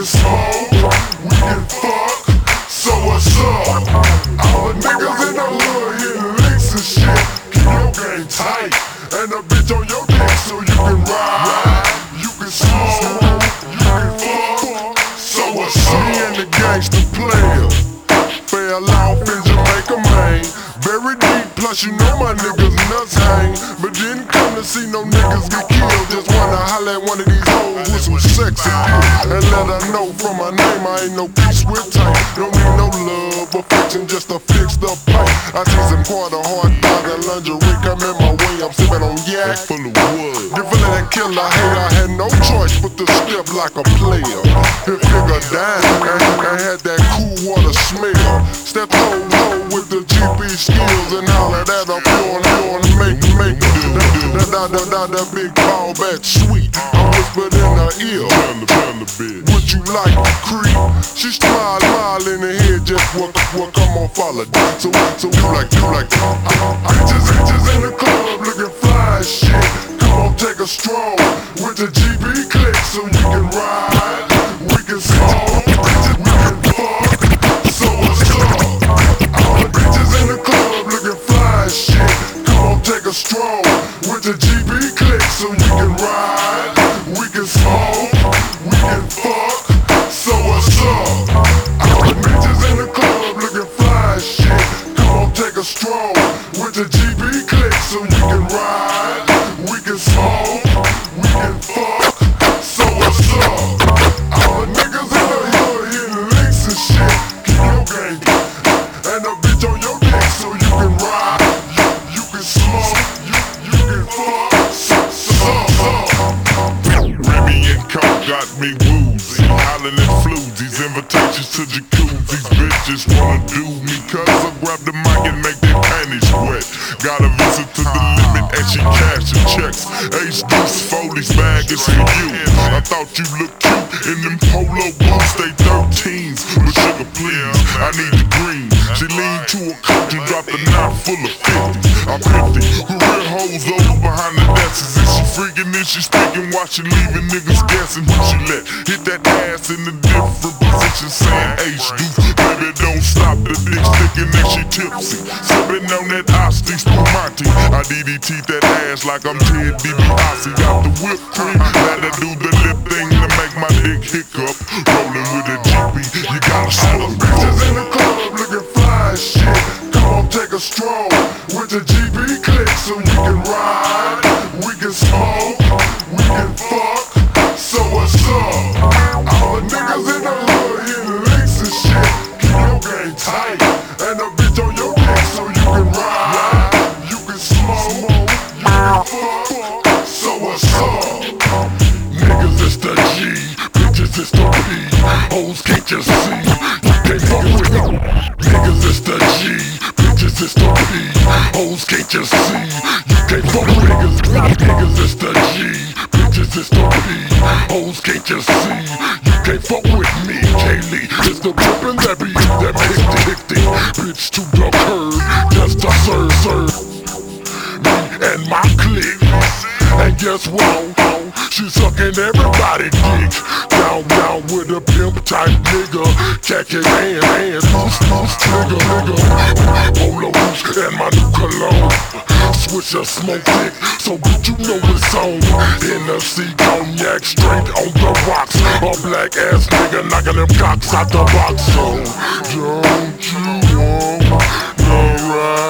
can smoke, we can fuck, so what's up? All the niggas in the hood hitting licks and shit. Keep your game tight, and a bitch on your dick so you can ride, you can smoke, you can fuck, so what's up? Me and the gangster player, fell off in Jamaica, man. Very deep, plus you know. Killed. Just wanna holler at one of these hoes with some sex appeal. And let her know from my name I ain't no peace with tank. Don't need no love, affection, just a fix the pipe. I see some quarter hard dog and lingerie come in my way. I'm sipping on yak. full of wood. The feeling that killer hate, I had no choice but to step like a player. Hit figure down and, and had that cool water smell. Step hoe with the GP skills and all of that. I'm pure, pure make, make the, the, the, the, the, the big ball back sweet. I whispered in her ear. Pound the pound the bitch. Would you like to creep? She smiled, smiled in her head, just what, what, come on, follow. So, so you like, you like, uh, uh, uh, bitches, bitches in the club looking fly as shit. Come on, take a stroll with the GB click so you can ride. Can smoke, we can fuck. So what's up? All the bitches in the club looking fly as shit. Come on, take a stroll with the GB click so you can ride. We can smoke, we can fuck. Bitches wanna do me cause I grab the mic and make their panties wet. Got a visit to the limit and she cashing checks. Ace Deuce Foley's bag is for you. I thought you looked cute in them polo boots, they 13s. But sugar please, I need the green. She leaned to a coat and dropped a knot full of 50s. I'm 50, who real hoes over behind the desks. Is she freaking? Is she speaking? While she leaving niggas guessing who she let? Hit that ass in a different position, saying deuce. Sticking and she tipsy. Sipping on that Asti Spumante. I DDT that ass like I'm Ted DiBiase. Got the whipped cream, let her do the lip thing to make my dick hiccup. Rolling with a GP, you gotta All the slow bitches in the club looking fly as shit. Come on, take a stroll with the GP click so we can ride. We can smoke, we can the P. Hoes can't just see, you can't fuck with them. Niggas it's the G, bitches the P. Hoes can't just see, you can't fuck with niggas. Niggas it's the G, bitches the P. Hoes can't just see, you can't fuck with me. Kaylee, it's the pimpin' that be that makes the hickty. Bitch to the curb, just to serve, serve me and my clique. And guess what? She sucking everybody dick. Down, down with a pimp type nigga. Khaki hand, hand, loose, loose, nigga, nigga. Polos and my new cologne. Switch a smoke dick, so bitch you know it's on. Hennessy cognac straight on the rocks. A black ass nigga knocking them cocks out the box. So don't you want no ride